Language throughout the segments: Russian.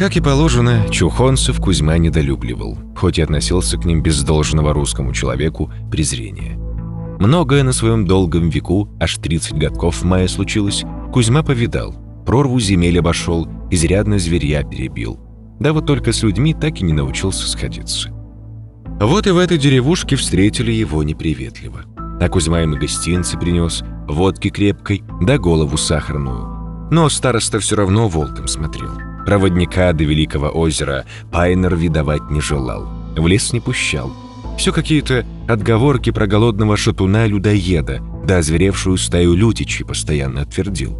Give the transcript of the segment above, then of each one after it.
Как и положено, чухонцев Кузьма недолюбливал, хоть и относился к ним без должного русскому человеку презрения. Многое на своем долгом веку, аж 30 годков в мае случилось, Кузьма повидал, прорву земель обошел, изрядно зверья перебил. Да вот только с людьми так и не научился сходиться. Вот и в этой деревушке встретили его неприветливо. А Кузьма им гостинцы принес, водки крепкой, да голову сахарную. Но староста все равно волком смотрел. Проводника до Великого озера Пайнер видовать не желал, в лес не пущал. Все какие-то отговорки про голодного шатуна-людоеда, да озверевшую стаю лютичей постоянно отвердил.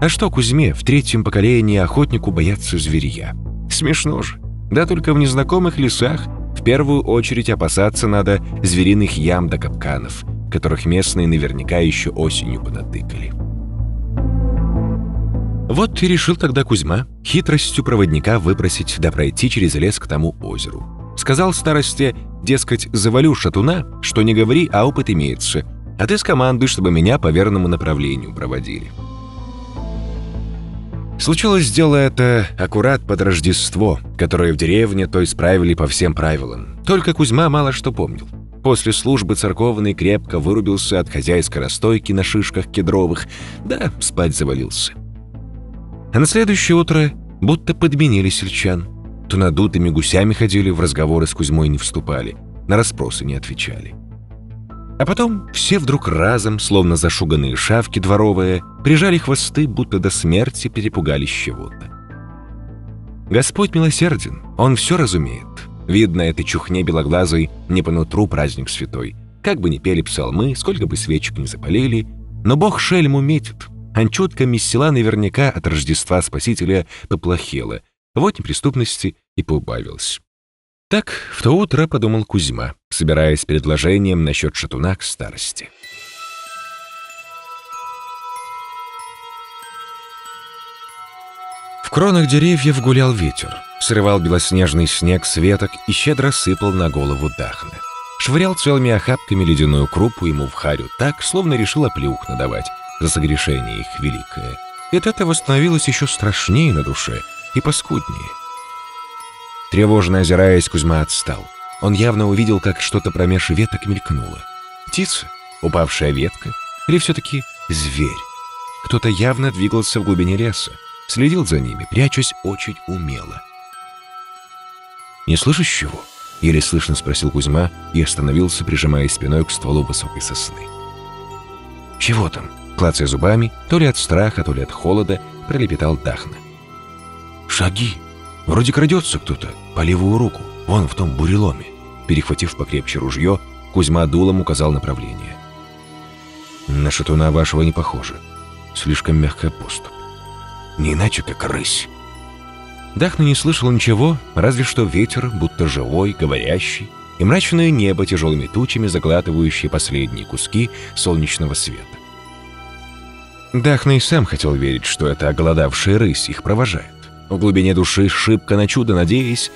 А что Кузьме в третьем поколении охотнику бояться зверья? Смешно же. Да только в незнакомых лесах в первую очередь опасаться надо звериных ям да капканов, которых местные наверняка еще осенью понатыкали. Вот и решил тогда Кузьма хитростью проводника выбросить да пройти через лес к тому озеру. Сказал старости, дескать, завалю шатуна, что не говори, а опыт имеется, а ты скомандуй, чтобы меня по верному направлению проводили. Случилось дело это аккурат под Рождество, которое в деревне то исправили по всем правилам. Только Кузьма мало что помнил. После службы церковный крепко вырубился от хозяйской расстойки на шишках кедровых, да спать завалился. А на следующее утро будто подменили сельчан. То надутыми гусями ходили, в разговоры с Кузьмой не вступали, на расспросы не отвечали. А потом все вдруг разом, словно зашуганные шавки дворовые, прижали хвосты, будто до смерти перепугались чего-то. Господь милосерден, Он все разумеет. Видно, этой чухне белоглазой не по нутру праздник святой. Как бы ни пели псалмы, сколько бы свечек не запалили, но Бог шельму метит. Анчутка мессила наверняка от Рождества Спасителя поплохела, вот неприступности и поубавилась. Так в то утро подумал Кузьма, собираясь предложением насчет шатуна к старости. В кронах деревьев гулял ветер, срывал белоснежный снег с веток и щедро сыпал на голову Дахна. Швырял целыми охапками ледяную крупу ему в харю так, словно решил оплюх надавать, за согрешение их великое. И от этого становилось еще страшнее на душе и паскуднее. Тревожно озираясь, Кузьма отстал. Он явно увидел, как что-то промеж веток мелькнуло. Птица? Упавшая ветка? Или все-таки зверь? Кто-то явно двигался в глубине леса, следил за ними, прячась очень умело. «Не слышишь чего?» — еле слышно спросил Кузьма и остановился, прижимая спиной к стволу высокой сосны. «Чего там?» Клацая зубами, то ли от страха, то ли от холода, пролепетал Дахна. «Шаги! Вроде крадется кто-то по левую руку, вон в том буреломе». Перехватив покрепче ружье, Кузьма дулом указал направление. «На шатуна вашего не похоже. Слишком мягкая поступь. Не иначе, как рысь». Дахна не слышал ничего, разве что ветер, будто живой, говорящий, и мрачное небо тяжелыми тучами, заглатывающие последние куски солнечного света. Дахна и сам хотел верить, что это оголодавшая рысь их провожает. В глубине души шибко на чудо надеясь,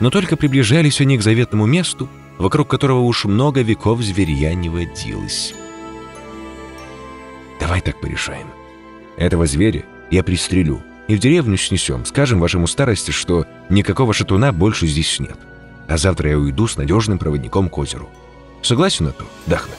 но только приближались они к заветному месту, вокруг которого уж много веков зверья не водилось. «Давай так порешаем. Этого зверя я пристрелю и в деревню снесем, скажем вашему старости, что никакого шатуна больше здесь нет. А завтра я уйду с надежным проводником к озеру. Согласен на то, Дахна?»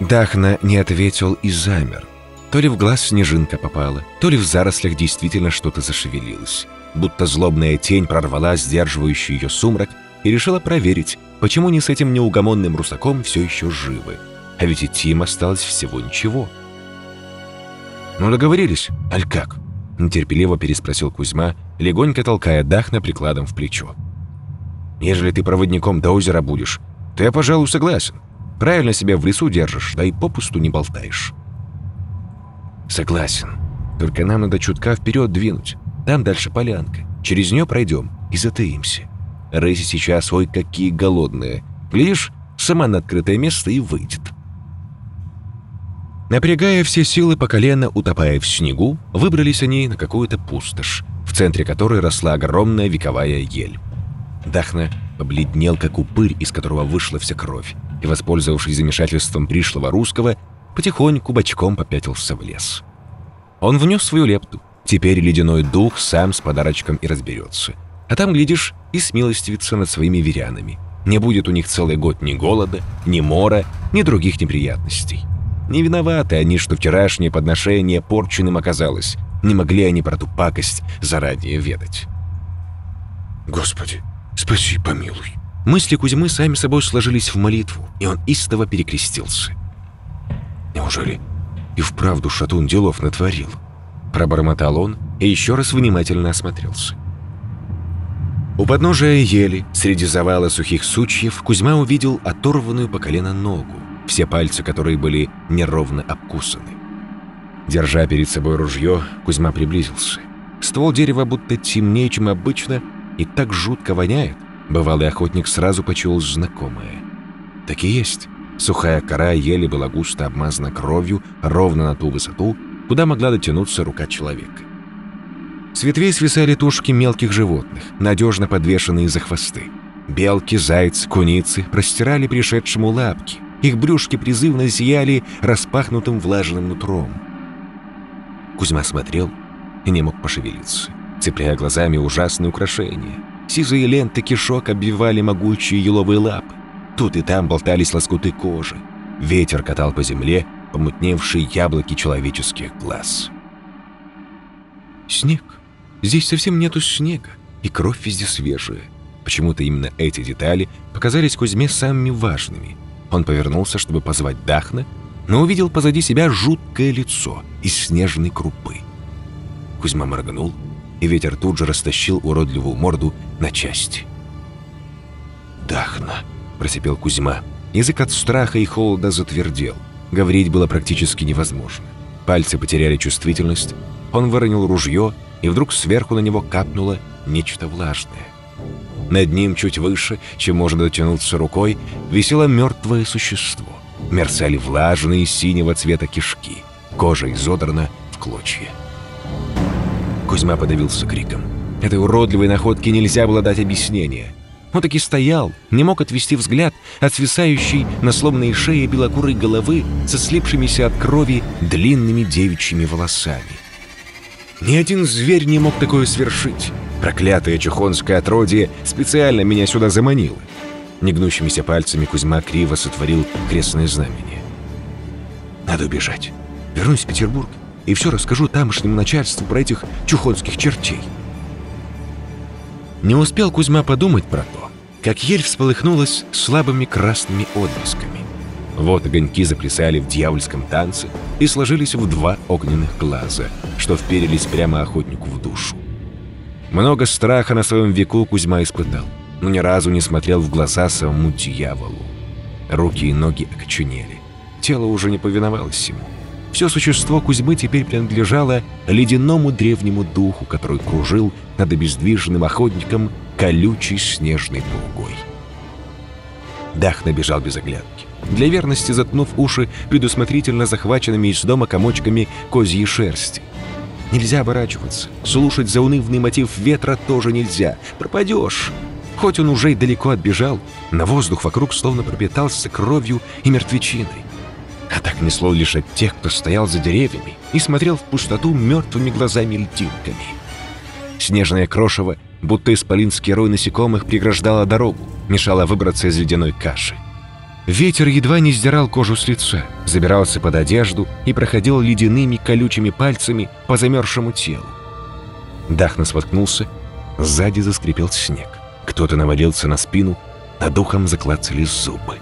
Дахна не ответил и замер, то ли в глаз снежинка попала, то ли в зарослях действительно что-то зашевелилось. Будто злобная тень прорвала сдерживающий ее сумрак и решила проверить, почему не с этим неугомонным русаком все еще живы. А ведь идти им осталось всего ничего. «Ну договорились, аль как?» Нетерпеливо переспросил Кузьма, легонько толкая Дахна прикладом в плечо. «Ежели ты проводником до озера будешь, то я, пожалуй, согласен. Правильно себя в лесу держишь, да и попусту не болтаешь». «Согласен. Только нам надо чутка вперед двинуть. Там дальше полянка. Через нее пройдем и затаимся. Рыси сейчас, ой, какие голодные. Глядишь, сама на открытое место и выйдет». Напрягая все силы по колено, утопая в снегу, выбрались они на какую-то пустошь, в центре которой росла огромная вековая ель. Дахна побледнел, как упырь, из которого вышла вся кровь, и, воспользовавшись замешательством пришлого русского, потихоньку бочком попятился в лес. Он внес свою лепту, Теперь ледяной дух сам с подарочком и разберется. А там, глядишь, и смилостивится над своими верянами. Не будет у них целый год ни голода, ни мора, ни других неприятностей. Не виноваты они, что вчерашнее подношение порченным оказалось. Не могли они про ту пакость заранее ведать. «Господи, спаси, помилуй!» Мысли Кузьмы сами собой сложились в молитву, и он истово перекрестился. «Неужели и вправду шатун делов натворил?» Пробормотал он и еще раз внимательно осмотрелся. У подножия ели, среди завала сухих сучьев, Кузьма увидел оторванную по колено ногу, все пальцы которой были неровно обкусаны. Держа перед собой ружье, Кузьма приблизился. Ствол дерева будто темнее, чем обычно, и так жутко воняет. Бывалый охотник сразу почуял знакомое. Так и есть. Сухая кора ели была густо обмазана кровью ровно на ту высоту, куда могла дотянуться рука человека. С ветвей свисали тушки мелких животных, надежно подвешенные за хвосты. Белки, зайцы, куницы простирали пришедшему лапки. Их брюшки призывно зияли распахнутым влажным нутром. Кузьма смотрел и не мог пошевелиться, цепляя глазами ужасные украшения. Сизые ленты кишок обвивали могучие еловые лапы. Тут и там болтались лоскуты кожи. Ветер катал по земле помутневшие яблоки человеческих глаз. Снег. Здесь совсем нету снега, и кровь везде свежая. Почему-то именно эти детали показались Кузьме самыми важными. Он повернулся, чтобы позвать Дахна, но увидел позади себя жуткое лицо из снежной крупы. Кузьма моргнул, и ветер тут же растащил уродливую морду на части. «Дахна», — просипел Кузьма. Язык от страха и холода затвердел. Говорить было практически невозможно. Пальцы потеряли чувствительность. Он выронил ружье, и вдруг сверху на него капнуло нечто влажное. Над ним, чуть выше, чем можно дотянуться рукой, висело мертвое существо. Мерцали влажные синего цвета кишки. Кожа изодрана в клочья. Кузьма подавился криком. Этой уродливой находке нельзя было дать объяснение. Он таки стоял, не мог отвести взгляд от свисающей на сломанной шее белокурой головы со слипшимися от крови длинными девичьими волосами. Ни один зверь не мог такое свершить. Проклятое чухонское отродье специально меня сюда заманило. Негнущимися пальцами Кузьма криво сотворил крестное знамение. Надо убежать. Вернусь в Петербург и все расскажу тамошнему начальству про этих чухонских чертей. Не успел Кузьма подумать про то, как ель всполыхнулась слабыми красными отблесками. Вот огоньки заплясали в дьявольском танце и сложились в два огненных глаза, что вперились прямо охотнику в душу. Много страха на своем веку Кузьма испытал, но ни разу не смотрел в глаза самому дьяволу. Руки и ноги окоченели. Тело уже не повиновалось ему. Все существо Кузьмы теперь принадлежало ледяному древнему духу, который кружил над обездвиженным охотником колючей снежной пугой. Дах набежал без оглядки для верности заткнув уши предусмотрительно захваченными из дома комочками козьей шерсти. Нельзя оборачиваться, слушать заунывный мотив ветра тоже нельзя, пропадешь. Хоть он уже и далеко отбежал, на воздух вокруг словно пропитался кровью и мертвечиной. А так несло лишь от тех, кто стоял за деревьями и смотрел в пустоту мертвыми глазами-льдинками. Снежное крошево, будто исполинский рой насекомых, преграждало дорогу, мешало выбраться из ледяной каши. Ветер едва не сдирал кожу с лица, забирался под одежду и проходил ледяными колючими пальцами по замерзшему телу. Дахна споткнулся, сзади заскрипел снег. Кто-то навалился на спину, над духом заклацали зубы.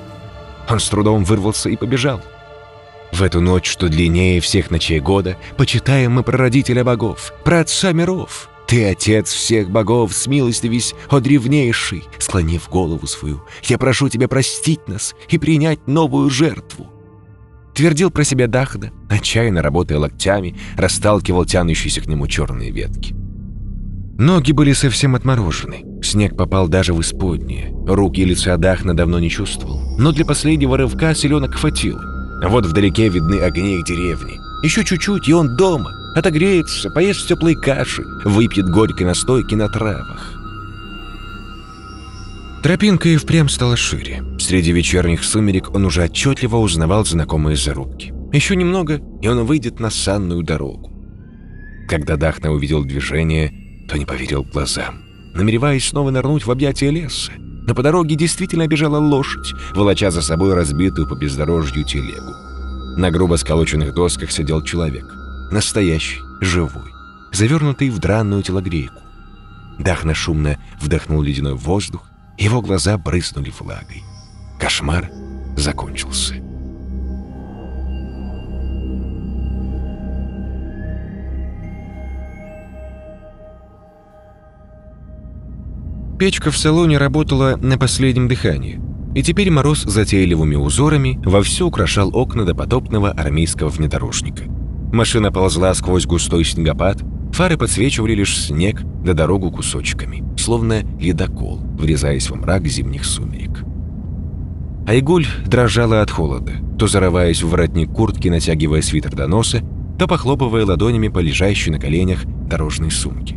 Он с трудом вырвался и побежал. В эту ночь, что длиннее всех ночей года, почитаем мы прародителя богов, про отца миров, ты, отец всех богов, смилостивись, о древнейший, склонив голову свою, я прошу тебя простить нас и принять новую жертву. Твердил про себя Дахда, отчаянно работая локтями, расталкивал тянущиеся к нему черные ветки. Ноги были совсем отморожены. Снег попал даже в исподние. Руки и лица Дахна давно не чувствовал. Но для последнего рывка селенок хватило. Вот вдалеке видны огни их деревни. Еще чуть-чуть, и он дома — Отогреется, поест теплой каши, выпьет горькой настойки на травах. Тропинка и впрямь стала шире. Среди вечерних сумерек он уже отчетливо узнавал знакомые зарубки. Еще немного, и он выйдет на санную дорогу. Когда Дахна увидел движение, то не поверил глазам, намереваясь снова нырнуть в объятия леса. Но по дороге действительно бежала лошадь, волоча за собой разбитую по бездорожью телегу. На грубо сколоченных досках сидел человек. Настоящий, живой, завернутый в дранную телогрейку. Дахна шумно вдохнул ледяной воздух, его глаза брызнули влагой. Кошмар закончился. Печка в салоне работала на последнем дыхании, и теперь мороз затейливыми узорами вовсю украшал окна допотопного армейского внедорожника. Машина ползла сквозь густой снегопад, фары подсвечивали лишь снег да дорогу кусочками, словно ледокол, врезаясь во мрак зимних сумерек. Айгуль дрожала от холода, то зарываясь в воротник куртки, натягивая свитер до носа, то похлопывая ладонями по лежащей на коленях дорожной сумке.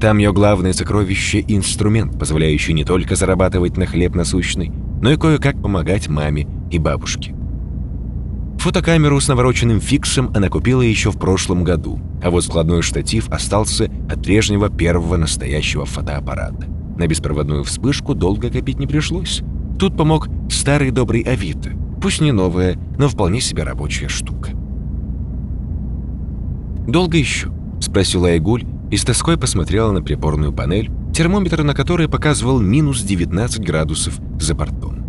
Там ее главное сокровище – инструмент, позволяющий не только зарабатывать на хлеб насущный, но и кое-как помогать маме и бабушке. Фотокамеру с навороченным фиксом она купила еще в прошлом году, а вот складной штатив остался от прежнего первого настоящего фотоаппарата. На беспроводную вспышку долго копить не пришлось. Тут помог старый добрый Авито, пусть не новая, но вполне себе рабочая штука. «Долго еще?» – спросила Айгуль, и с тоской посмотрела на приборную панель, термометр на которой показывал минус 19 градусов за бортом.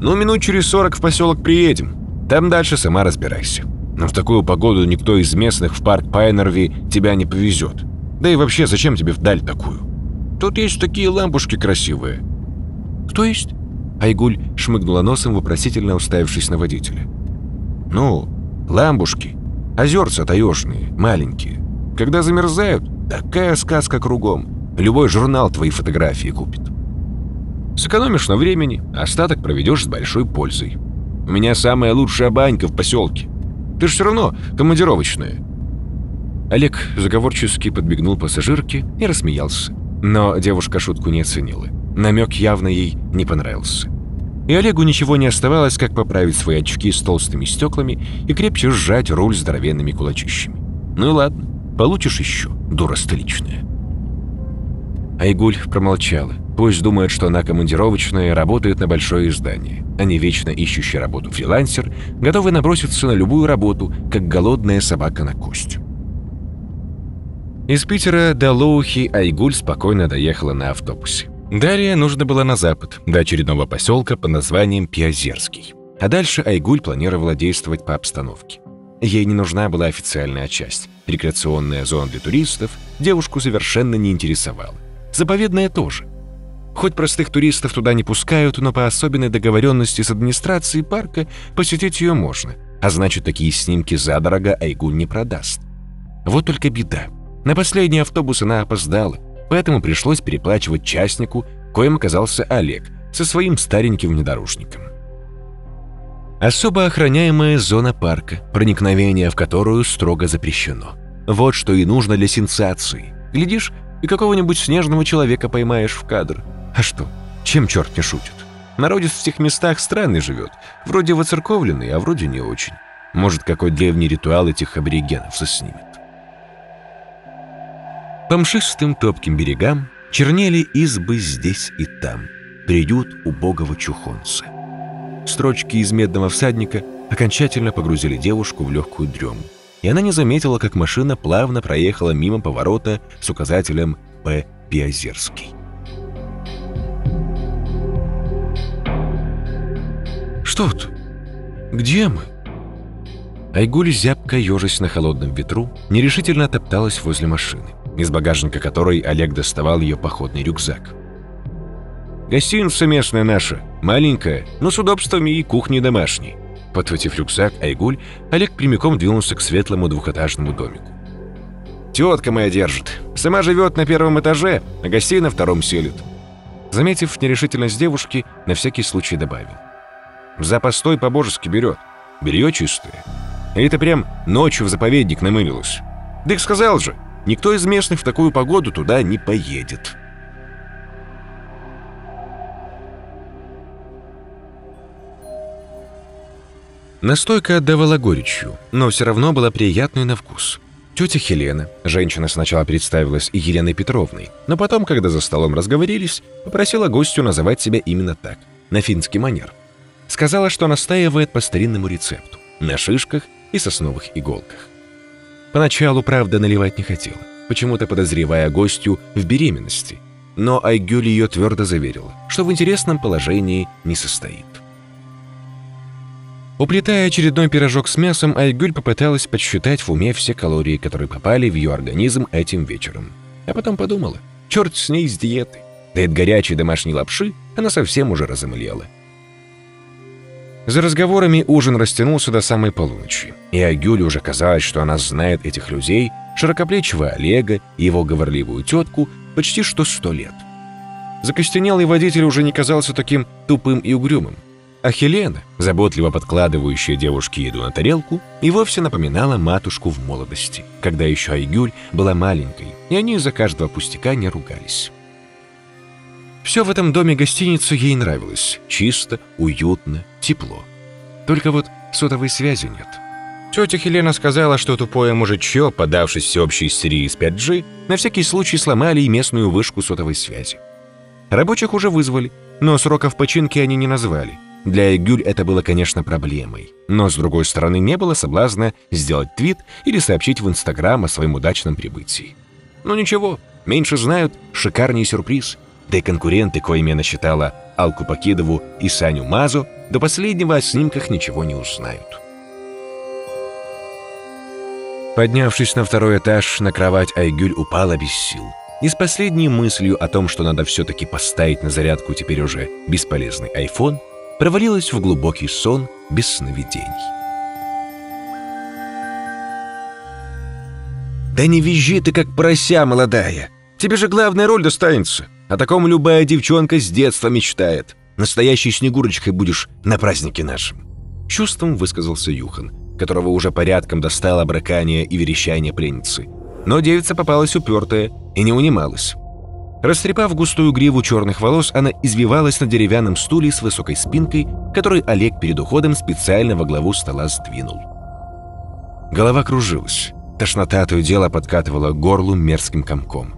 «Ну, минут через 40 в поселок приедем. Там дальше сама разбирайся. Но в такую погоду никто из местных в парк Пайнерви тебя не повезет. Да и вообще, зачем тебе вдаль такую? Тут есть такие лампушки красивые». «Кто есть?» Айгуль шмыгнула носом, вопросительно уставившись на водителя. «Ну, ламбушки. Озерца таежные, маленькие. Когда замерзают, такая сказка кругом. Любой журнал твои фотографии купит. Сэкономишь на времени, остаток проведешь с большой пользой. У меня самая лучшая банька в поселке. Ты же все равно командировочная». Олег заговорчески подбегнул пассажирке и рассмеялся. Но девушка шутку не оценила. Намек явно ей не понравился. И Олегу ничего не оставалось, как поправить свои очки с толстыми стеклами и крепче сжать руль здоровенными кулачищами. Ну и ладно. Получишь еще, дура столичная». Айгуль промолчала. Пусть думает, что она командировочная работает на большое издание. не вечно ищущий работу фрилансер, готовый наброситься на любую работу, как голодная собака на кость. Из Питера до Лоухи Айгуль спокойно доехала на автобусе. Далее нужно было на запад, до очередного поселка под названием Пиозерский. А дальше Айгуль планировала действовать по обстановке. Ей не нужна была официальная часть. Рекреационная зона для туристов девушку совершенно не интересовала. Заповедная тоже. Хоть простых туристов туда не пускают, но по особенной договоренности с администрацией парка посетить ее можно. А значит, такие снимки задорого Айгуль не продаст. Вот только беда. На последний автобус она опоздала, поэтому пришлось переплачивать частнику, коим оказался Олег, со своим стареньким внедорожником. Особо охраняемая зона парка, проникновение в которую строго запрещено. Вот что и нужно для сенсации. Глядишь, и какого-нибудь снежного человека поймаешь в кадр. А что, чем черт не шутит? Народец в тех местах странный живет. Вроде воцерковленный, а вроде не очень. Может, какой древний ритуал этих аборигенов заснимет. По мшистым топким берегам чернели избы здесь и там. Приют убогого чухонца. Строчки из «Медного всадника» окончательно погрузили девушку в легкую дрему, и она не заметила, как машина плавно проехала мимо поворота с указателем «П. Пиозерский». «Что тут? Где мы?» Айгуль, зябко ежась на холодном ветру, нерешительно топталась возле машины, из багажника которой Олег доставал ее походный рюкзак. Гостиница местная наша, маленькая, но с удобствами и кухней домашней. Подхватив рюкзак Айгуль, Олег прямиком двинулся к светлому двухэтажному домику. «Тетка моя держит. Сама живет на первом этаже, а гостей на втором селит». Заметив нерешительность девушки, на всякий случай добавил. «За постой по-божески берет. Белье чистое. И это прям ночью в заповедник намылилось. Дык сказал же, никто из местных в такую погоду туда не поедет». Настойка отдавала горечью, но все равно была приятной на вкус. Тетя Хелена, женщина сначала представилась Еленой Петровной, но потом, когда за столом разговорились, попросила гостю называть себя именно так, на финский манер. Сказала, что настаивает по старинному рецепту, на шишках и сосновых иголках. Поначалу, правда, наливать не хотела, почему-то подозревая гостью в беременности, но Айгюль ее твердо заверила, что в интересном положении не состоит. Уплетая очередной пирожок с мясом, Айгюль попыталась подсчитать в уме все калории, которые попали в ее организм этим вечером. А потом подумала, черт с ней с диеты. Да от горячей домашней лапши она совсем уже разомлела. За разговорами ужин растянулся до самой полуночи, и Айгюль уже казалось, что она знает этих людей, широкоплечего Олега и его говорливую тетку, почти что сто лет. Закостенелый водитель уже не казался таким тупым и угрюмым. А Хелена, заботливо подкладывающая девушке еду на тарелку, и вовсе напоминала матушку в молодости, когда еще Айгюль была маленькой, и они из-за каждого пустяка не ругались. Все в этом доме-гостинице ей нравилось. Чисто, уютно, тепло. Только вот сотовой связи нет. Тетя Хелена сказала, что тупое мужичье, подавшись всеобщей истерии с 5G, на всякий случай сломали и местную вышку сотовой связи. Рабочих уже вызвали, но сроков починки они не назвали – для Эгюль это было, конечно, проблемой. Но, с другой стороны, не было соблазна сделать твит или сообщить в Инстаграм о своем удачном прибытии. Ну ничего, меньше знают, шикарный сюрприз. Да и конкуренты, коими она считала Алку Покидову и Саню Мазу, до последнего о снимках ничего не узнают. Поднявшись на второй этаж, на кровать Айгюль упала без сил. И с последней мыслью о том, что надо все-таки поставить на зарядку теперь уже бесполезный iPhone, провалилась в глубокий сон без сновидений. «Да не визжи ты, как порося молодая! Тебе же главная роль достанется! О таком любая девчонка с детства мечтает. Настоящей Снегурочкой будешь на празднике нашем!» Чувством высказался Юхан, которого уже порядком достало бракание и верещание пленницы. Но девица попалась упертая и не унималась. Растрепав густую гриву черных волос, она извивалась на деревянном стуле с высокой спинкой, который Олег перед уходом специально во главу стола сдвинул. Голова кружилась. Тошнота то и дело подкатывала горлу мерзким комком.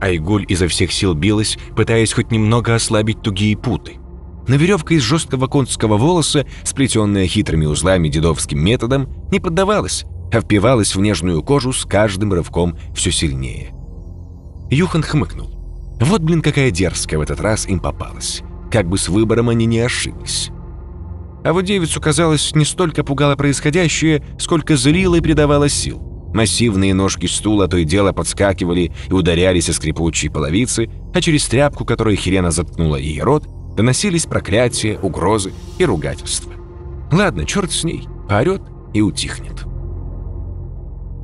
Айгуль изо всех сил билась, пытаясь хоть немного ослабить тугие путы. Но веревка из жесткого конского волоса, сплетенная хитрыми узлами дедовским методом, не поддавалась, а впивалась в нежную кожу с каждым рывком все сильнее. Юхан хмыкнул. Вот, блин, какая дерзкая в этот раз им попалась. Как бы с выбором они не ошиблись. А вот девицу, казалось, не столько пугало происходящее, сколько злило и придавало сил. Массивные ножки стула то и дело подскакивали и ударялись о скрипучие половицы, а через тряпку, которой Хелена заткнула ей рот, доносились проклятия, угрозы и ругательства. Ладно, черт с ней, поорет и утихнет.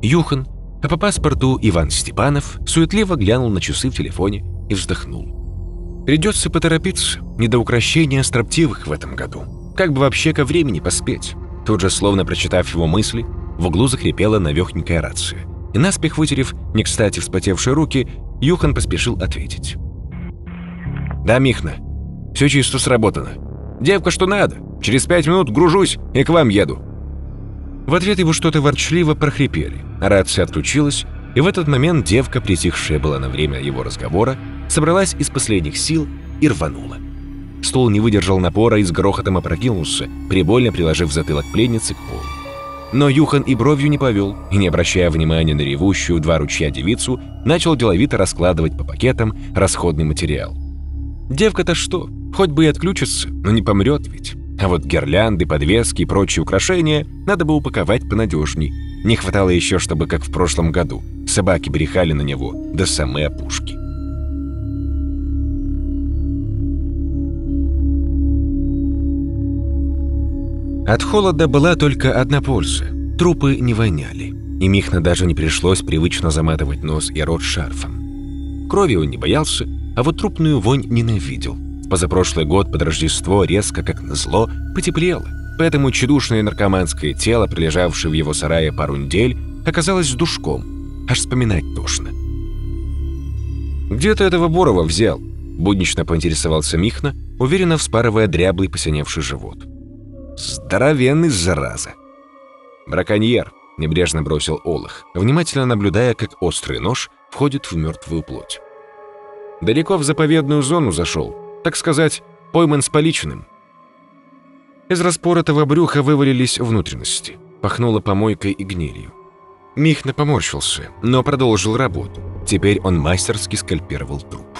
Юхан, а по паспорту Иван Степанов, суетливо глянул на часы в телефоне и вздохнул. Придется поторопиться, не до украшения строптивых в этом году. Как бы вообще ко времени поспеть? Тут же, словно прочитав его мысли, в углу закрепела навехненькая рация. И наспех вытерев не кстати вспотевшие руки, Юхан поспешил ответить. «Да, Михна, все чисто сработано. Девка, что надо. Через пять минут гружусь и к вам еду». В ответ его что-то ворчливо прохрипели. Рация отключилась, и в этот момент девка, притихшая была на время его разговора, собралась из последних сил и рванула. Стол не выдержал напора и с грохотом опрокинулся, прибольно приложив затылок пленницы к полу. Но Юхан и бровью не повел, и, не обращая внимания на ревущую два ручья девицу, начал деловито раскладывать по пакетам расходный материал. Девка-то что, хоть бы и отключится, но не помрет ведь. А вот гирлянды, подвески и прочие украшения надо бы упаковать понадежней. Не хватало еще, чтобы, как в прошлом году, собаки брехали на него до самой опушки. От холода была только одна польза. Трупы не воняли. И Михна даже не пришлось привычно заматывать нос и рот шарфом. Крови он не боялся, а вот трупную вонь ненавидел. Позапрошлый год под Рождество резко, как назло, потеплело. Поэтому чудушное наркоманское тело, прилежавшее в его сарае пару недель, оказалось душком, Аж вспоминать тошно. «Где ты этого Борова взял?» Буднично поинтересовался Михна, уверенно вспарывая дряблый посиневший живот. «Здоровенный, зараза!» «Браконьер», — небрежно бросил Олах, внимательно наблюдая, как острый нож входит в мертвую плоть. «Далеко в заповедную зону зашел, так сказать, пойман с поличным». Из распоротого брюха вывалились внутренности, пахнуло помойкой и гнилью. Михна поморщился, но продолжил работу. Теперь он мастерски скальпировал труп.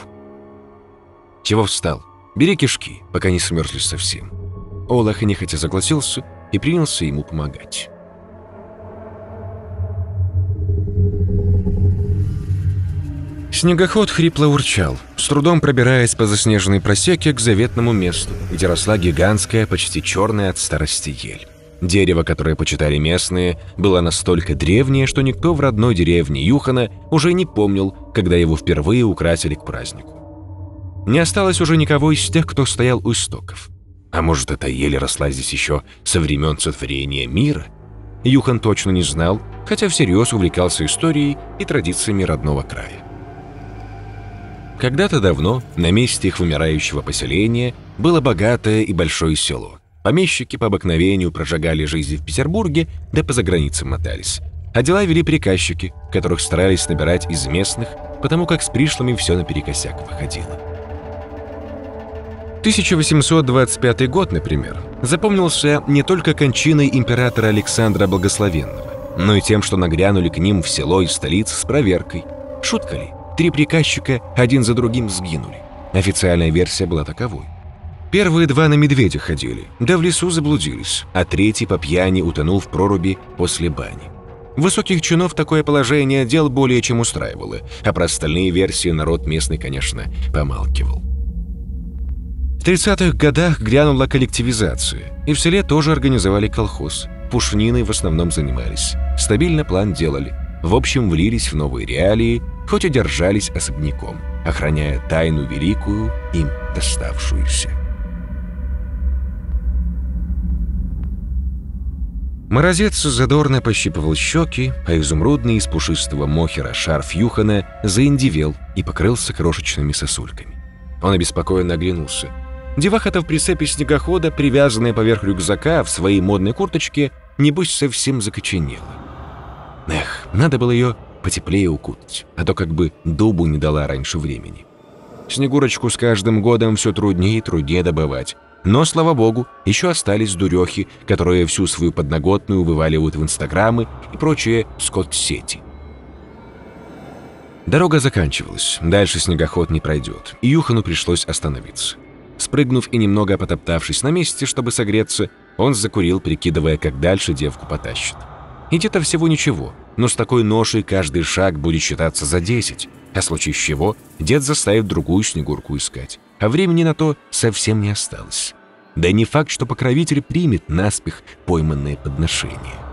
«Чего встал? Бери кишки, пока не смерзли совсем». Олах нехотя согласился и принялся ему помогать. Снегоход хрипло урчал, с трудом пробираясь по заснеженной просеке к заветному месту, где росла гигантская, почти черная от старости ель. Дерево, которое почитали местные, было настолько древнее, что никто в родной деревне Юхана уже не помнил, когда его впервые украсили к празднику. Не осталось уже никого из тех, кто стоял у истоков. А может, эта еле росла здесь еще со времен сотворения мира? Юхан точно не знал, хотя всерьез увлекался историей и традициями родного края. Когда-то давно на месте их вымирающего поселения было богатое и большое село – Помещики по обыкновению прожигали жизнь в Петербурге, да по заграницам мотались. А дела вели приказчики, которых старались набирать из местных, потому как с пришлыми все наперекосяк выходило. 1825 год, например, запомнился не только кончиной императора Александра Благословенного, но и тем, что нагрянули к ним в село из столицы с проверкой. Шутка ли? Три приказчика один за другим сгинули. Официальная версия была таковой. Первые два на медведя ходили, да в лесу заблудились, а третий по пьяни утонул в проруби после бани. Высоких чинов такое положение дел более чем устраивало, а про остальные версии народ местный, конечно, помалкивал. В 30-х годах грянула коллективизация, и в селе тоже организовали колхоз. Пушниной в основном занимались, стабильно план делали. В общем, влились в новые реалии, хоть и держались особняком, охраняя тайну великую, им доставшуюся. Морозец задорно пощипывал щеки, а изумрудный из пушистого мохера шарф Юхана заиндивел и покрылся крошечными сосульками. Он обеспокоенно оглянулся. Деваха-то в прицепе снегохода, привязанная поверх рюкзака в своей модной курточке, небось совсем закоченела. Эх, надо было ее потеплее укутать, а то как бы дубу не дала раньше времени. Снегурочку с каждым годом все труднее и труднее добывать, но, слава богу, еще остались дурехи, которые всю свою подноготную вываливают в инстаграмы и прочие скот-сети. Дорога заканчивалась, дальше снегоход не пройдет, и Юхану пришлось остановиться. Спрыгнув и немного потоптавшись на месте, чтобы согреться, он закурил, прикидывая, как дальше девку потащит. Идти-то всего ничего, но с такой ношей каждый шаг будет считаться за 10, а случае чего дед заставит другую снегурку искать а времени на то совсем не осталось. Да и не факт, что покровитель примет наспех пойманное подношение.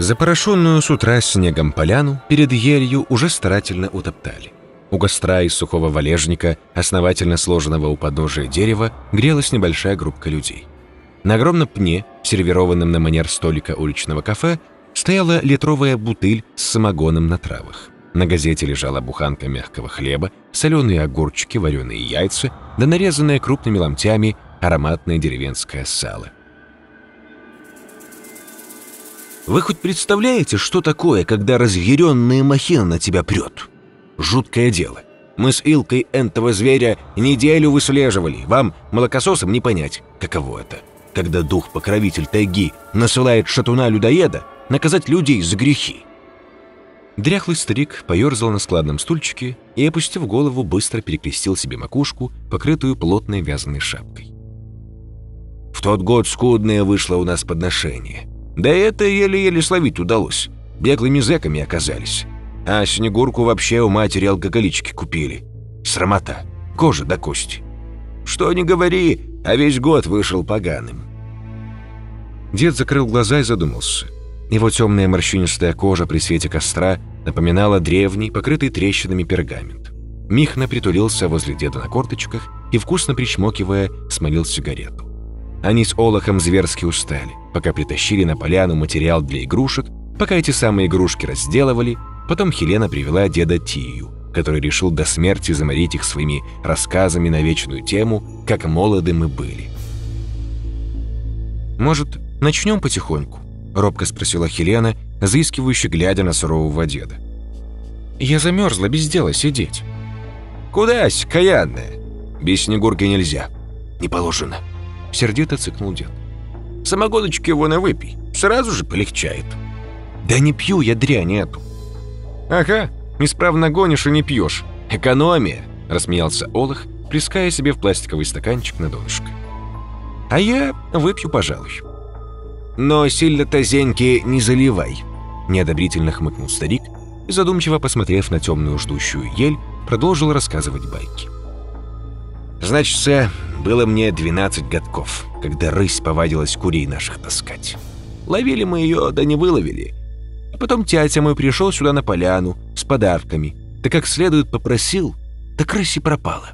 Запорошенную с утра снегом поляну перед елью уже старательно утоптали. У костра из сухого валежника, основательно сложенного у подножия дерева, грелась небольшая группка людей. На огромном пне, сервированном на манер столика уличного кафе, стояла литровая бутыль с самогоном на травах. На газете лежала буханка мягкого хлеба, соленые огурчики, вареные яйца, да нарезанное крупными ломтями ароматное деревенское сало. Вы хоть представляете, что такое, когда разъяренная махина на тебя прет? Жуткое дело. Мы с Илкой энтого зверя неделю выслеживали. Вам, молокососам, не понять, каково это. Когда дух-покровитель тайги насылает шатуна-людоеда наказать людей за грехи. Дряхлый старик поерзал на складном стульчике и, опустив голову, быстро перекрестил себе макушку, покрытую плотной вязаной шапкой. В тот год скудное вышло у нас подношение. Да это еле-еле словить удалось. Беглыми зэками оказались. А Снегурку вообще у матери алкоголички купили. Срамота. Кожа до кости. Что ни говори, а весь год вышел поганым. Дед закрыл глаза и задумался – его темная морщинистая кожа при свете костра напоминала древний, покрытый трещинами пергамент. Михна притулился возле деда на корточках и, вкусно причмокивая, смолил сигарету. Они с Олахом зверски устали, пока притащили на поляну материал для игрушек, пока эти самые игрушки разделывали, потом Хелена привела деда Тию, который решил до смерти заморить их своими рассказами на вечную тему, как молоды мы были. «Может, начнем потихоньку?» — робко спросила Хелена, заискивающе глядя на сурового деда. «Я замерзла без дела сидеть». «Кудась, каянная? Без Снегурки нельзя. Не положено», — сердито цыкнул дед. «Самогоночки вон и выпей, сразу же полегчает». «Да не пью я дрянь эту». «Ага, исправно гонишь и не пьешь. Экономия», — рассмеялся Олах, плеская себе в пластиковый стаканчик на донышко. «А я выпью, пожалуй». «Но сильно-то зеньки не заливай», — неодобрительно хмыкнул старик и, задумчиво посмотрев на темную ждущую ель, продолжил рассказывать байки. «Значится, было мне 12 годков, когда рысь повадилась курей наших таскать. Ловили мы ее, да не выловили. А потом тятя мой пришел сюда на поляну с подарками, да как следует попросил, так рысь и пропала.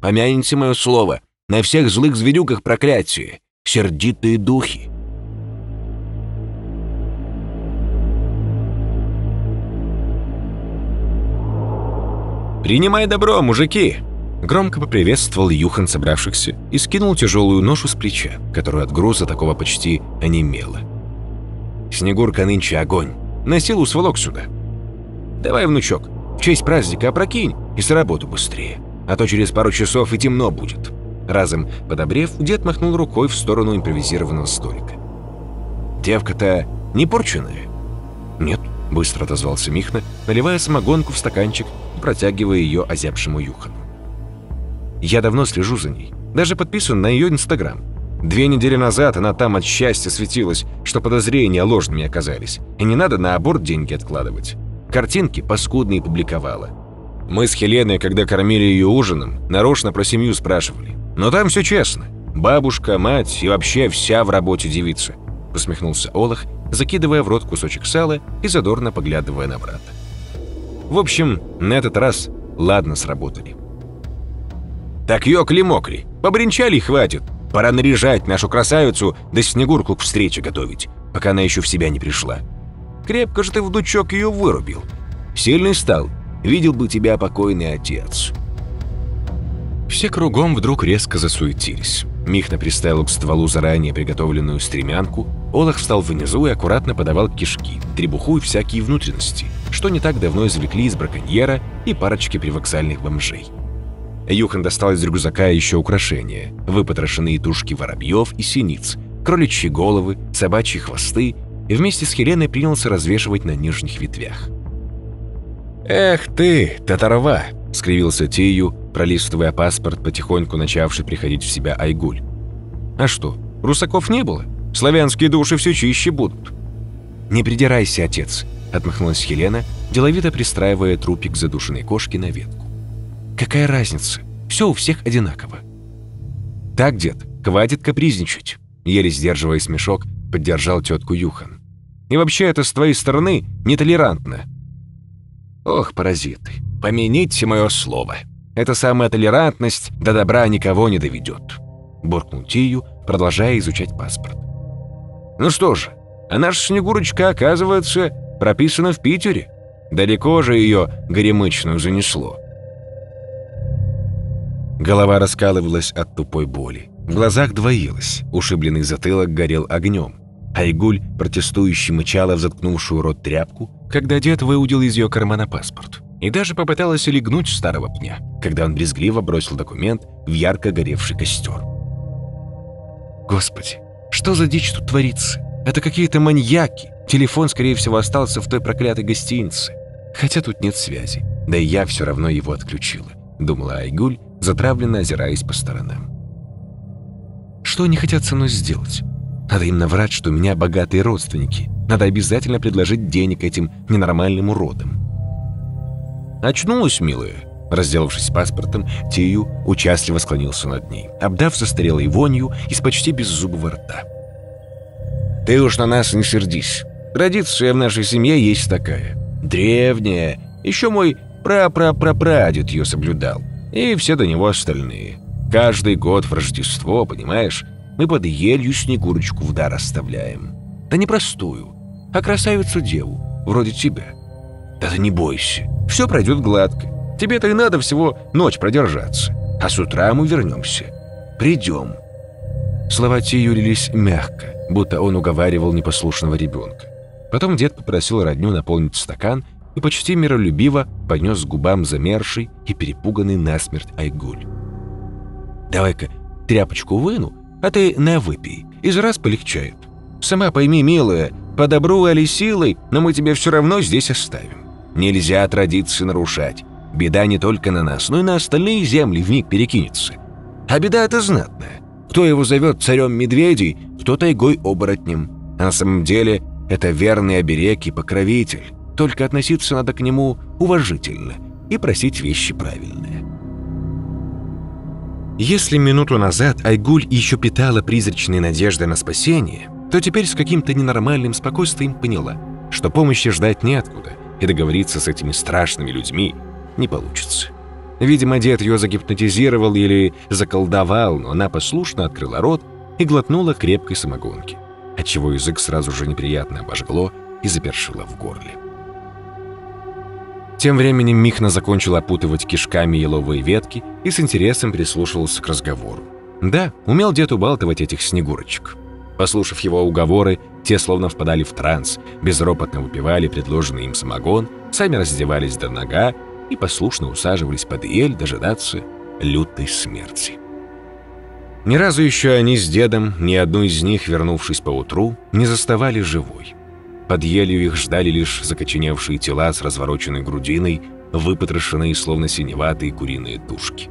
Помяните мое слово, на всех злых зверюках проклятие, сердитые духи». «Принимай добро, мужики!» Громко поприветствовал Юхан собравшихся и скинул тяжелую ношу с плеча, которую от груза такого почти онемела. «Снегурка нынче огонь. На силу сволок сюда. Давай, внучок, в честь праздника опрокинь и с работу быстрее, а то через пару часов и темно будет». Разом подобрев, дед махнул рукой в сторону импровизированного столика. «Девка-то не порченная?» «Нет», — быстро отозвался Михна, наливая самогонку в стаканчик и протягивая ее озябшему Юхану. Я давно слежу за ней. Даже подписан на ее Инстаграм. Две недели назад она там от счастья светилась, что подозрения ложными оказались. И не надо на аборт деньги откладывать. Картинки паскудные публиковала. Мы с Хеленой, когда кормили ее ужином, нарочно про семью спрашивали. Но там все честно. Бабушка, мать и вообще вся в работе девица. Посмехнулся Олах, закидывая в рот кусочек сала и задорно поглядывая на брата. В общем, на этот раз ладно сработали. Так ёкли-мокли, побренчали хватит. Пора наряжать нашу красавицу, да Снегурку к встрече готовить, пока она еще в себя не пришла. Крепко же ты, внучок, ее вырубил. Сильный стал, видел бы тебя покойный отец». Все кругом вдруг резко засуетились. Михна приставил к стволу заранее приготовленную стремянку, Олах встал внизу и аккуратно подавал кишки, требуху и всякие внутренности, что не так давно извлекли из браконьера и парочки привокзальных бомжей. Юхан достал из рюкзака еще украшения, выпотрошенные тушки воробьев и синиц, кроличьи головы, собачьи хвосты, и вместе с Хеленой принялся развешивать на нижних ветвях. «Эх ты, татарова!» — скривился Тию, пролистывая паспорт, потихоньку начавший приходить в себя Айгуль. «А что, русаков не было? Славянские души все чище будут». «Не придирайся, отец», — отмахнулась Хелена, деловито пристраивая трупик задушенной кошки на ветку. Какая разница? Все у всех одинаково. Так, дед, хватит капризничать. Еле сдерживая смешок, поддержал тетку Юхан. И вообще это с твоей стороны нетолерантно. Ох, паразиты, помяните мое слово. Эта самая толерантность до добра никого не доведет. Буркнул Тию, продолжая изучать паспорт. Ну что же, а наша Снегурочка, оказывается, прописана в Питере. Далеко же ее горемычную занесло. Голова раскалывалась от тупой боли. В глазах двоилось, ушибленный затылок горел огнем. Айгуль протестующе мычала в заткнувшую рот тряпку, когда дед выудил из ее кармана паспорт. И даже попыталась легнуть старого пня, когда он брезгливо бросил документ в ярко горевший костер. Господи, что за дичь тут творится? Это какие-то маньяки. Телефон, скорее всего, остался в той проклятой гостинице. Хотя тут нет связи. Да и я все равно его отключила, думала Айгуль, затравленно озираясь по сторонам. Что они хотят со мной сделать? Надо им наврать, что у меня богатые родственники. Надо обязательно предложить денег этим ненормальным уродам. Очнулась, милая. Разделавшись паспортом, Тию участливо склонился над ней, обдав застарелой вонью из почти беззубого рта. «Ты уж на нас не сердись. Традиция в нашей семье есть такая. Древняя. Еще мой пра-пра-пра-прадед ее соблюдал. И все до него остальные. Каждый год в Рождество, понимаешь, мы под елью Снегурочку в дар оставляем. Да не простую, а красавицу-деву, вроде тебя. Да ты не бойся, все пройдет гладко. Тебе-то и надо всего ночь продержаться. А с утра мы вернемся. Придем. Слова те юрились мягко, будто он уговаривал непослушного ребенка. Потом дед попросил родню наполнить стакан и почти миролюбиво поднес к губам замерзший и перепуганный насмерть Айгуль. «Давай-ка тряпочку выну, а ты на выпей, из раз полегчает. Сама пойми, милая, по добру или силой, но мы тебя все равно здесь оставим. Нельзя традиции нарушать. Беда не только на нас, но и на остальные земли вмиг перекинется. А беда это знатная. Кто его зовет царем медведей, кто тайгой оборотнем. А на самом деле это верный оберег и покровитель. Только относиться надо к нему уважительно и просить вещи правильные. Если минуту назад Айгуль еще питала призрачные надежды на спасение, то теперь с каким-то ненормальным спокойствием поняла, что помощи ждать неоткуда, и договориться с этими страшными людьми не получится. Видимо, дед ее загипнотизировал или заколдовал, но она послушно открыла рот и глотнула крепкой самогонки, отчего язык сразу же неприятно обожгло и запершило в горле. Тем временем Михна закончил опутывать кишками еловые ветки и с интересом прислушивался к разговору. Да, умел дед убалтывать этих снегурочек. Послушав его уговоры, те словно впадали в транс, безропотно выпивали предложенный им самогон, сами раздевались до нога и послушно усаживались под ель дожидаться лютой смерти. Ни разу еще они с дедом, ни одну из них, вернувшись поутру, не заставали живой. Под елью их ждали лишь закоченевшие тела с развороченной грудиной, выпотрошенные, словно синеватые куриные тушки.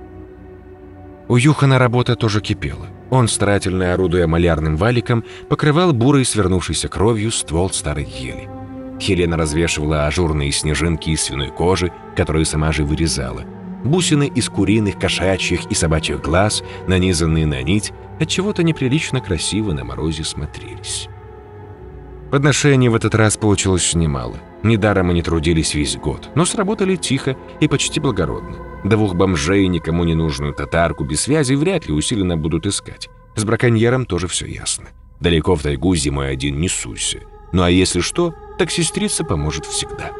У Юхана работа тоже кипела. Он, старательно орудуя малярным валиком, покрывал бурой свернувшейся кровью ствол старой ели. Хелена развешивала ажурные снежинки из свиной кожи, которую сама же вырезала. Бусины из куриных, кошачьих и собачьих глаз, нанизанные на нить, от чего то неприлично красиво на морозе смотрелись. Подношений в этот раз получилось немало. Недаром они трудились весь год, но сработали тихо и почти благородно. Двух бомжей никому не нужную татарку без связи вряд ли усиленно будут искать. С браконьером тоже все ясно. Далеко в тайгу зимой один не суйся. Ну а если что, так сестрица поможет всегда.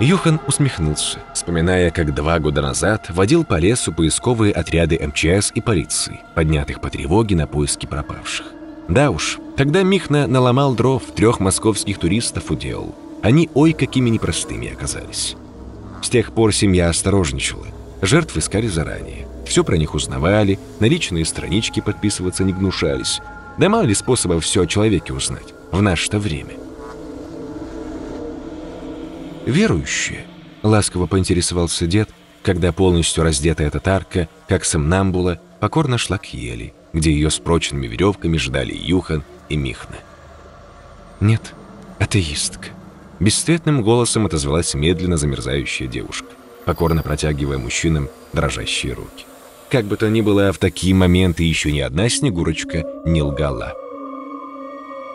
Юхан усмехнулся, вспоминая, как два года назад водил по лесу поисковые отряды МЧС и полиции, поднятых по тревоге на поиски пропавших. Да уж, тогда Михна наломал дров, трех московских туристов уделал. Они ой какими непростыми оказались. С тех пор семья осторожничала. Жертв искали заранее. Все про них узнавали, на личные странички подписываться не гнушались. Да мало ли способов все о человеке узнать в наше-то время. «Верующие?» — ласково поинтересовался дед, когда полностью раздетая татарка, как сомнамбула, покорно шла к ели, где ее с прочными веревками ждали Юхан и Михна. «Нет, атеистка», — бесцветным голосом отозвалась медленно замерзающая девушка, покорно протягивая мужчинам дрожащие руки. Как бы то ни было, в такие моменты еще ни одна Снегурочка не лгала.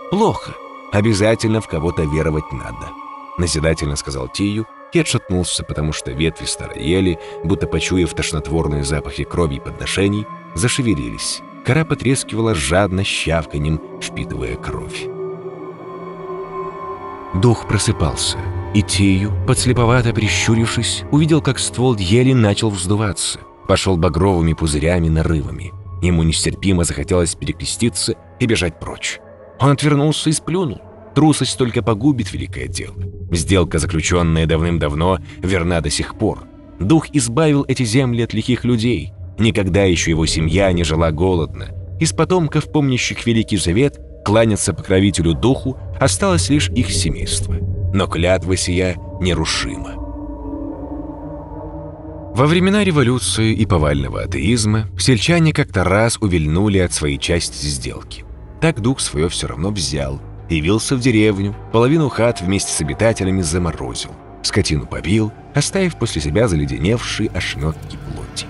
«Плохо. Обязательно в кого-то веровать надо», — назидательно сказал Тию и отшатнулся, потому что ветви старой ели, будто почуяв тошнотворные запахи крови и подношений, зашевелились, Кора потрескивала жадно щавканем, впитывая кровь. Дух просыпался, и Тию, подслеповато прищурившись, увидел, как ствол ели начал вздуваться, пошел багровыми пузырями нарывами. Ему нестерпимо захотелось перекреститься и бежать прочь. Он отвернулся и сплюнул. Трусость только погубит великое дело. Сделка, заключенная давным-давно, верна до сих пор. Дух избавил эти земли от лихих людей, Никогда еще его семья не жила голодно. Из потомков, помнящих Великий Завет, кланяться покровителю духу осталось лишь их семейство. Но клятва сия нерушима. Во времена революции и повального атеизма сельчане как-то раз увильнули от своей части сделки. Так дух свое все равно взял, явился в деревню, половину хат вместе с обитателями заморозил, скотину побил, оставив после себя заледеневшие ошметки плоти.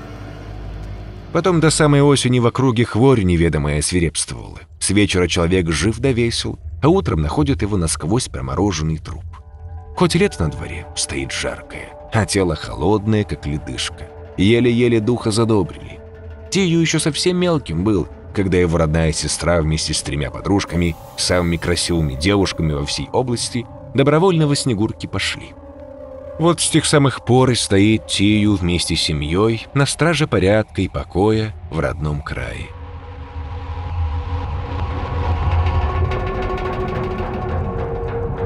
Потом до самой осени в округе хворь неведомая свирепствовала. С вечера человек жив да весел, а утром находят его насквозь промороженный труп. Хоть лето на дворе, стоит жаркое, а тело холодное, как ледышка. Еле-еле духа задобрили. Тию еще совсем мелким был, когда его родная сестра вместе с тремя подружками, самыми красивыми девушками во всей области, добровольно во Снегурки пошли. Вот с тех самых пор и стоит Тию вместе с семьей на страже порядка и покоя в родном крае.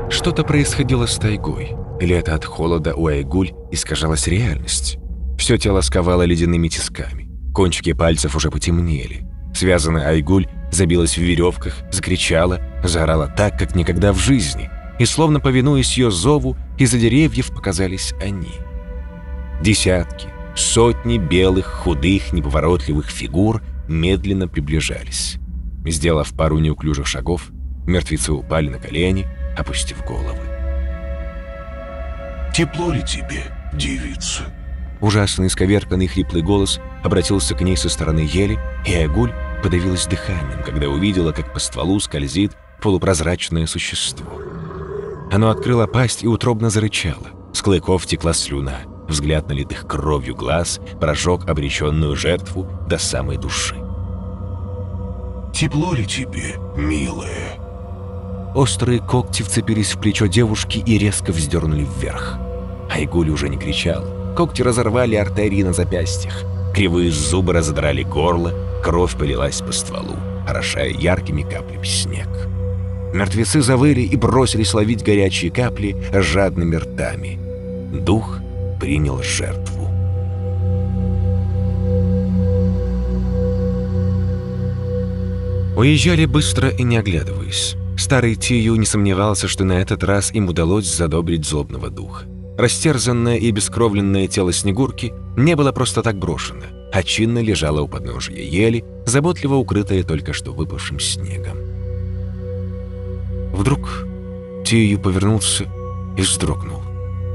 Что-то происходило с тайгой. Или это от холода у Айгуль искажалась реальность? Все тело сковало ледяными тисками. Кончики пальцев уже потемнели. Связанная Айгуль забилась в веревках, закричала, заорала так, как никогда в жизни – и словно повинуясь ее зову, из-за деревьев показались они. Десятки, сотни белых, худых, неповоротливых фигур медленно приближались. Сделав пару неуклюжих шагов, мертвецы упали на колени, опустив головы. «Тепло ли тебе, девица?» Ужасный исковерканный хриплый голос обратился к ней со стороны ели, и Агуль подавилась дыханием, когда увидела, как по стволу скользит полупрозрачное существо. Оно открыло пасть и утробно зарычало. С клыков текла слюна. Взгляд налитых кровью глаз прожег обреченную жертву до самой души. «Тепло ли тебе, милая?» Острые когти вцепились в плечо девушки и резко вздернули вверх. Айгуль уже не кричал. Когти разорвали артерии на запястьях. Кривые зубы разодрали горло, кровь полилась по стволу, орошая яркими каплями снег. Мертвецы завыли и бросились ловить горячие капли жадными ртами. Дух принял жертву. Уезжали быстро и не оглядываясь. Старый Тию не сомневался, что на этот раз им удалось задобрить злобного духа. Растерзанное и бескровленное тело Снегурки не было просто так брошено, а чинно лежало у подножия ели, заботливо укрытое только что выпавшим снегом. Вдруг Тию повернулся и вздрогнул.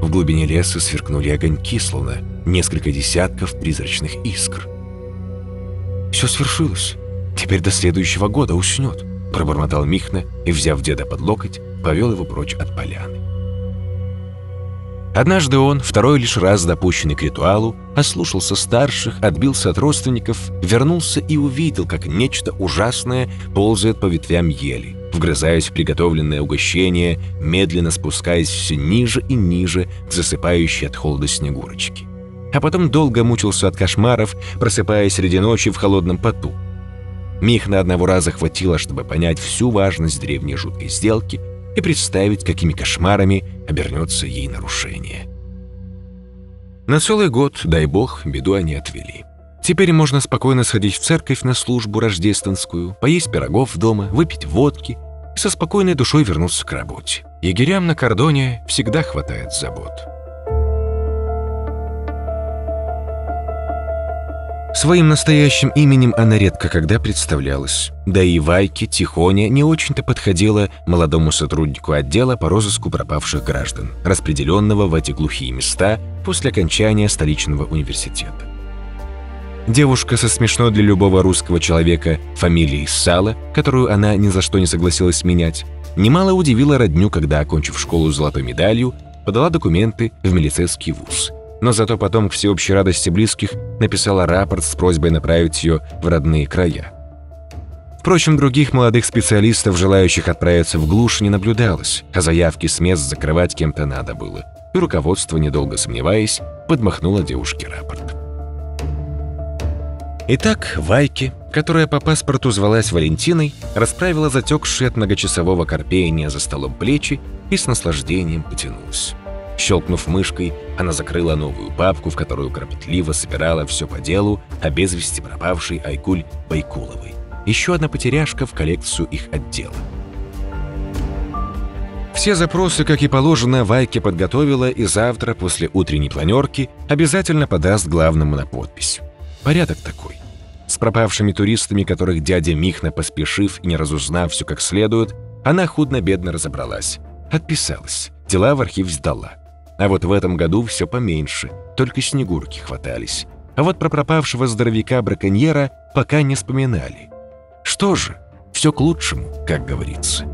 В глубине леса сверкнули огоньки, словно несколько десятков призрачных искр. «Все свершилось. Теперь до следующего года уснет», — пробормотал Михна и, взяв деда под локоть, повел его прочь от поляны. Однажды он, второй лишь раз допущенный к ритуалу, ослушался старших, отбился от родственников, вернулся и увидел, как нечто ужасное ползает по ветвям ели, вгрызаясь в приготовленное угощение, медленно спускаясь все ниже и ниже к засыпающей от холода снегурочке. А потом долго мучился от кошмаров, просыпаясь среди ночи в холодном поту. Мих на одного раза хватило, чтобы понять всю важность древней жуткой сделки – и представить, какими кошмарами обернется ей нарушение. На целый год, дай бог, беду они отвели. Теперь можно спокойно сходить в церковь на службу рождественскую, поесть пирогов дома, выпить водки со спокойной душой вернуться к работе. Егерям на кордоне всегда хватает забот. Своим настоящим именем она редко когда представлялась. Да и Вайке Тихоня не очень-то подходила молодому сотруднику отдела по розыску пропавших граждан, распределенного в эти глухие места после окончания столичного университета. Девушка со смешной для любого русского человека фамилией Сала, которую она ни за что не согласилась менять, немало удивила родню, когда, окончив школу с золотой медалью, подала документы в милицейский вуз – но зато потом, к всеобщей радости близких, написала рапорт с просьбой направить ее в родные края. Впрочем, других молодых специалистов, желающих отправиться в глушь, не наблюдалось, а заявки с мест закрывать кем-то надо было. И руководство, недолго сомневаясь, подмахнуло девушке рапорт. Итак, Вайки, которая по паспорту звалась Валентиной, расправила затекшие от многочасового корпения за столом плечи и с наслаждением потянулась. Щелкнув мышкой, она закрыла новую папку, в которую кропотливо собирала все по делу о без вести пропавшей Айкуль Байкуловой. Еще одна потеряшка в коллекцию их отдела. Все запросы, как и положено, Вайке подготовила и завтра после утренней планерки обязательно подаст главному на подпись. Порядок такой. С пропавшими туристами, которых дядя Михна, поспешив и не разузнав все как следует, она худно-бедно разобралась. Отписалась, дела в архив сдала. А вот в этом году все поменьше, только снегурки хватались. А вот про пропавшего здоровяка-браконьера пока не вспоминали. Что же, все к лучшему, как говорится.